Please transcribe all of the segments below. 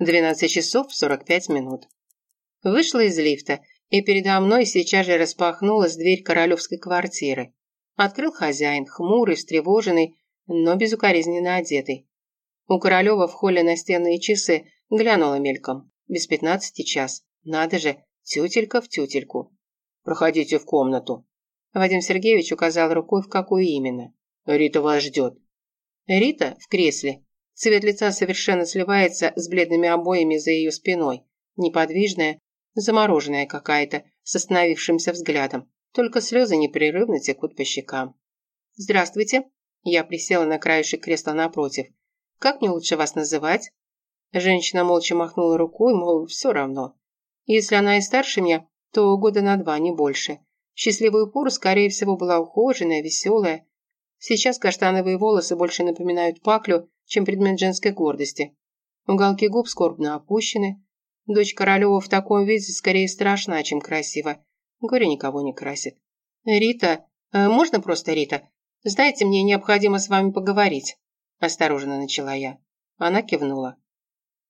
12 часов 45 минут. Вышла из лифта, и передо мной сейчас же распахнулась дверь королевской квартиры. Открыл хозяин, хмурый, встревоженный, но безукоризненно одетый. У Королева в холле настенные часы глянула мельком. Без пятнадцати час. Надо же, тютелька в тютельку. «Проходите в комнату». Вадим Сергеевич указал рукой, в какую именно. «Рита вас ждет». Рита в кресле. Цвет лица совершенно сливается с бледными обоями за ее спиной. Неподвижная, замороженная какая-то, с остановившимся взглядом. Только слезы непрерывно текут по щекам. «Здравствуйте». Я присела на краешек кресла напротив. «Как мне лучше вас называть?» Женщина молча махнула рукой, мол, все равно. Если она и старше меня, то года на два, не больше. Счастливую пору, скорее всего, была ухоженная, веселая. Сейчас каштановые волосы больше напоминают паклю, чем предмет женской гордости. Уголки губ скорбно опущены. Дочь Королева в таком виде скорее страшна, чем красива. Горе никого не красит. «Рита, э, можно просто Рита? Знаете, мне необходимо с вами поговорить», – осторожно начала я. Она кивнула.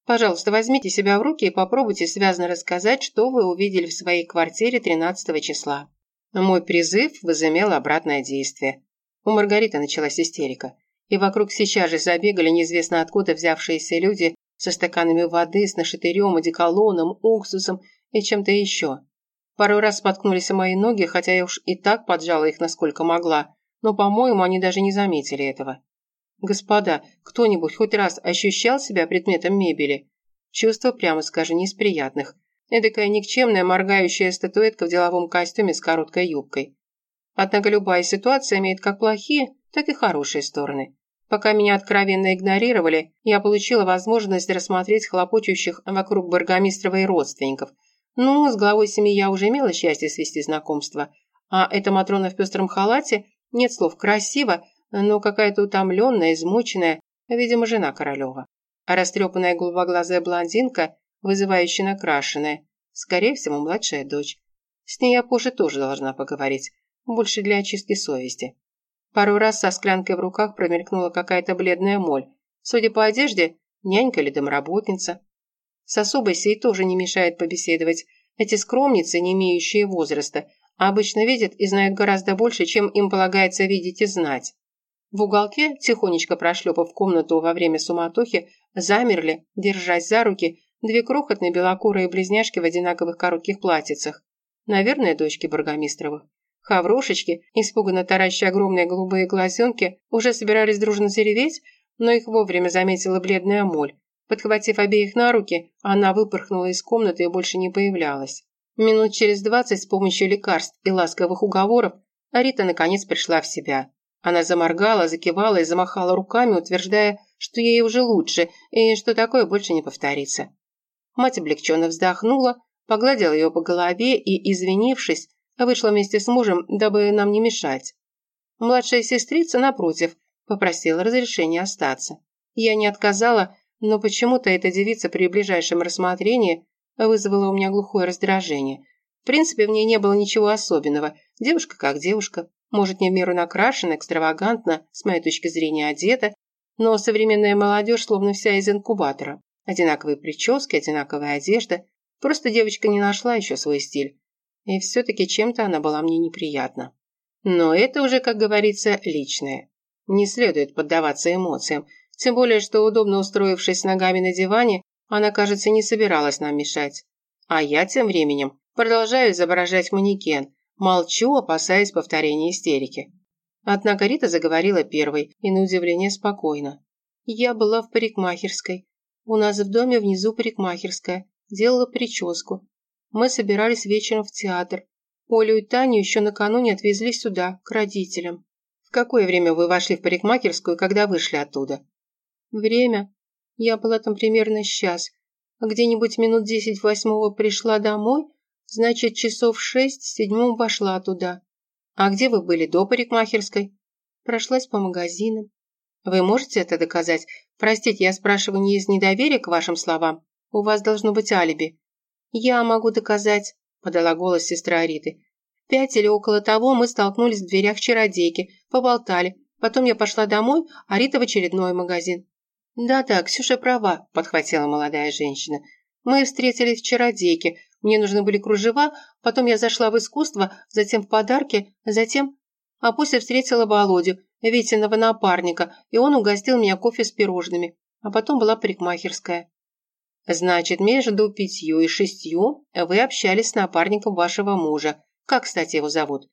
Пожалуйста, возьмите себя в руки и попробуйте связно рассказать, что вы увидели в своей квартире 13 числа. Мой призыв возымел обратное действие. У Маргариты началась истерика. И вокруг сейчас же забегали неизвестно откуда взявшиеся люди со стаканами воды, с нашатырем, одеколоном, уксусом и чем-то еще. Пару раз споткнулись о мои ноги, хотя я уж и так поджала их насколько могла, но, по-моему, они даже не заметили этого. Господа, кто-нибудь хоть раз ощущал себя предметом мебели? Чувство, прямо скажем, не из приятных. Эдакая никчемная моргающая статуэтка в деловом костюме с короткой юбкой. Однако любая ситуация имеет как плохие, так и хорошие стороны. Пока меня откровенно игнорировали, я получила возможность рассмотреть хлопочущих вокруг Баргомистрова и родственников. Ну, с главой семьи я уже имела счастье свести знакомство. А эта Матрона в пестром халате, нет слов, красиво, но какая-то утомленная, измученная, видимо, жена Королева. А растрепанная голубоглазая блондинка, вызывающе накрашенная, скорее всего, младшая дочь. С ней я позже тоже должна поговорить, больше для очистки совести. Пару раз со склянкой в руках промелькнула какая-то бледная моль. Судя по одежде, нянька или домработница. С особой сей тоже не мешает побеседовать. Эти скромницы, не имеющие возраста, обычно видят и знают гораздо больше, чем им полагается видеть и знать. В уголке, тихонечко прошлепав комнату во время суматохи, замерли, держась за руки, две крохотные белокурые близняшки в одинаковых коротких платьицах. Наверное, дочки Бургомистровых. Хаврошечки, испуганно таращие огромные голубые глазенки, уже собирались дружно зареветь, но их вовремя заметила бледная моль. Подхватив обеих на руки, она выпорхнула из комнаты и больше не появлялась. Минут через двадцать с помощью лекарств и ласковых уговоров Арита наконец пришла в себя. Она заморгала, закивала и замахала руками, утверждая, что ей уже лучше и что такое больше не повторится. Мать облегченно вздохнула, погладила ее по голове и, извинившись, вышла вместе с мужем, дабы нам не мешать. Младшая сестрица, напротив, попросила разрешения остаться. Я не отказала, но почему-то эта девица при ближайшем рассмотрении вызвала у меня глухое раздражение. В принципе, в ней не было ничего особенного. Девушка как девушка. Может, не в меру накрашена, экстравагантно, с моей точки зрения одета, но современная молодежь словно вся из инкубатора. Одинаковые прически, одинаковая одежда. Просто девочка не нашла еще свой стиль. И все-таки чем-то она была мне неприятна. Но это уже, как говорится, личное. Не следует поддаваться эмоциям, тем более, что удобно устроившись ногами на диване, она, кажется, не собиралась нам мешать. А я тем временем продолжаю изображать манекен, Молчу, опасаясь повторения истерики. Однако Рита заговорила первой и, на удивление, спокойно. Я была в парикмахерской. У нас в доме внизу парикмахерская. Делала прическу. Мы собирались вечером в театр. Олю и Таню еще накануне отвезли сюда, к родителям. В какое время вы вошли в парикмахерскую, когда вышли оттуда? Время? Я была там примерно час. Где-нибудь минут десять восьмого пришла домой, Значит, часов шесть седьмом вошла туда. А где вы были до парикмахерской? Прошлась по магазинам. Вы можете это доказать? Простите, я спрашиваю не из недоверия к вашим словам. У вас должно быть алиби. Я могу доказать, подала голос сестра Ариты. Пять или около того мы столкнулись в дверях чародейки, поболтали. Потом я пошла домой, а Рита в очередной магазин. «Да-да, Ксюша права», – подхватила молодая женщина. «Мы встретились вчера деки. Мне нужны были кружева, потом я зашла в искусство, затем в подарки, затем... А после встретила Володю, Витиного напарника, и он угостил меня кофе с пирожными. А потом была парикмахерская». «Значит, между пятью и шестью вы общались с напарником вашего мужа. Как, кстати, его зовут?»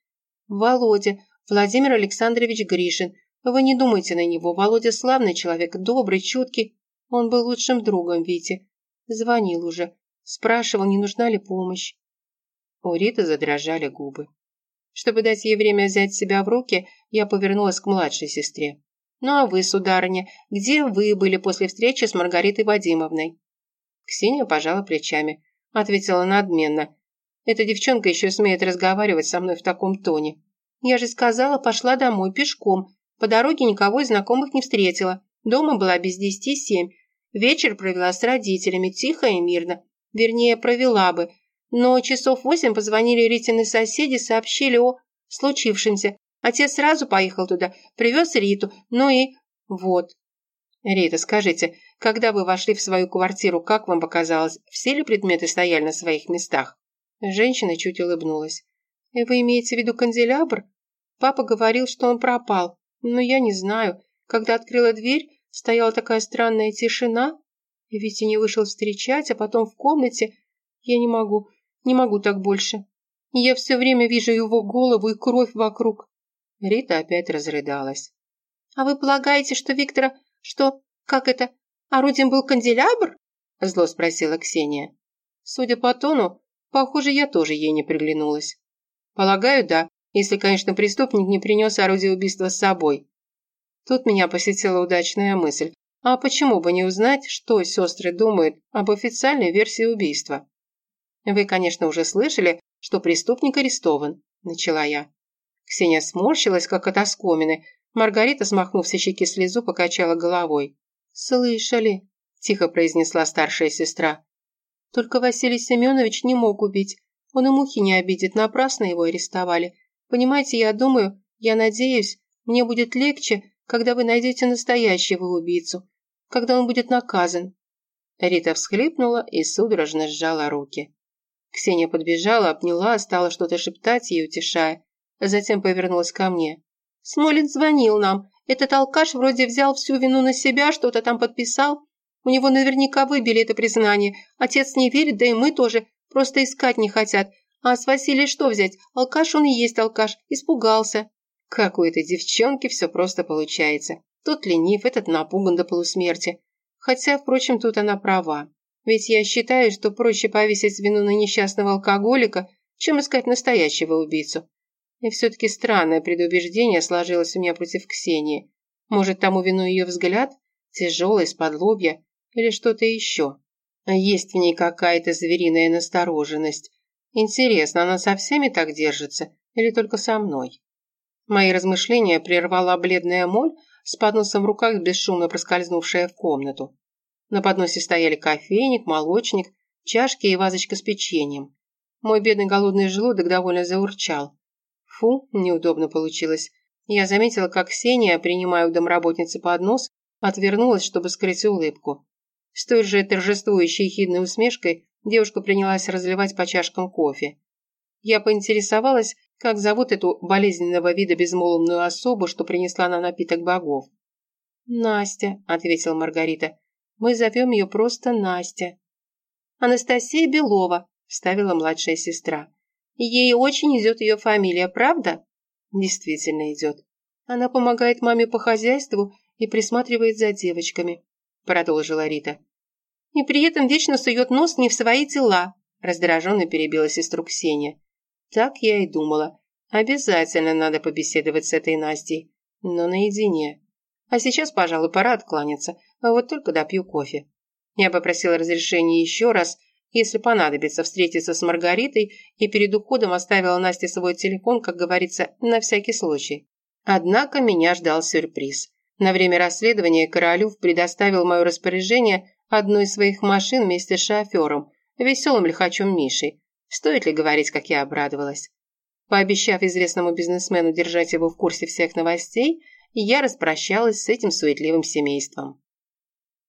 «Володя. Владимир Александрович Гришин. Вы не думайте на него. Володя славный человек, добрый, чуткий. Он был лучшим другом Вити. Звонил уже. Спрашивал, не нужна ли помощь. У Риты задрожали губы. Чтобы дать ей время взять себя в руки, я повернулась к младшей сестре. «Ну а вы, сударыня, где вы были после встречи с Маргаритой Вадимовной?» Ксения пожала плечами. Ответила надменно. «Эта девчонка еще смеет разговаривать со мной в таком тоне. Я же сказала, пошла домой пешком. По дороге никого из знакомых не встретила. Дома была без десяти семь. Вечер провела с родителями, тихо и мирно. Вернее, провела бы. Но часов восемь позвонили Ритины соседи, сообщили о случившемся. Отец сразу поехал туда, привез Риту, ну и... вот. Рита, скажите, когда вы вошли в свою квартиру, как вам показалось, все ли предметы стояли на своих местах? Женщина чуть улыбнулась. Вы имеете в виду канделябр? Папа говорил, что он пропал. Но я не знаю. Когда открыла дверь, стояла такая странная тишина. Витя не вышел встречать, а потом в комнате... Я не могу, не могу так больше. Я все время вижу его голову и кровь вокруг. Рита опять разрыдалась. «А вы полагаете, что Виктора... что... как это... орудием был канделябр?» Зло спросила Ксения. Судя по тону, похоже, я тоже ей не приглянулась. «Полагаю, да если, конечно, преступник не принес орудие убийства с собой. Тут меня посетила удачная мысль. А почему бы не узнать, что сестры думают об официальной версии убийства? Вы, конечно, уже слышали, что преступник арестован, начала я. Ксения сморщилась, как от оскомины. Маргарита, смахнув со щеки слезу, покачала головой. «Слышали», – тихо произнесла старшая сестра. «Только Василий Семенович не мог убить. Он и мухи не обидит, напрасно его арестовали. Понимаете, я думаю, я надеюсь, мне будет легче, когда вы найдете настоящего убийцу, когда он будет наказан». Рита всхлипнула и судорожно сжала руки. Ксения подбежала, обняла, стала что-то шептать ей, утешая. Затем повернулась ко мне. «Смолин звонил нам. Этот алкаш вроде взял всю вину на себя, что-то там подписал. У него наверняка выбили это признание. Отец не верит, да и мы тоже. Просто искать не хотят. А с Василия что взять? Алкаш он и есть алкаш. Испугался. Как у этой девчонки все просто получается. Тот ленив, этот напуган до полусмерти. Хотя, впрочем, тут она права. Ведь я считаю, что проще повесить вину на несчастного алкоголика, чем искать настоящего убийцу. И все-таки странное предубеждение сложилось у меня против Ксении. Может, тому вину ее взгляд? Тяжелый, из-под лобья? Или что-то еще? Есть в ней какая-то звериная настороженность. Интересно, она со всеми так держится или только со мной? Мои размышления прервала бледная моль с подносом в руках, бесшумно проскользнувшая в комнату. На подносе стояли кофейник, молочник, чашки и вазочка с печеньем. Мой бедный голодный желудок довольно заурчал. Фу, неудобно получилось. Я заметила, как Ксения, принимая у домработницы поднос, отвернулась, чтобы скрыть улыбку. С той же торжествующей хидной усмешкой Девушка принялась разливать по чашкам кофе. Я поинтересовалась, как зовут эту болезненного вида безмолвную особу, что принесла на напиток богов. «Настя», — ответила Маргарита. «Мы зовем ее просто Настя». «Анастасия Белова», — вставила младшая сестра. «Ей очень идет ее фамилия, правда?» «Действительно идет. Она помогает маме по хозяйству и присматривает за девочками», — продолжила Рита и при этом вечно сует нос не в свои дела», раздраженно перебила сестру Ксения. «Так я и думала. Обязательно надо побеседовать с этой Настей, но наедине. А сейчас, пожалуй, пора откланяться, а вот только допью кофе». Я попросила разрешения еще раз, если понадобится, встретиться с Маргаритой и перед уходом оставила Насте свой телефон, как говорится, на всякий случай. Однако меня ждал сюрприз. На время расследования Королюв предоставил мое распоряжение одну из своих машин вместе с шофером, веселым лихачом Мишей. Стоит ли говорить, как я обрадовалась? Пообещав известному бизнесмену держать его в курсе всех новостей, я распрощалась с этим суетливым семейством.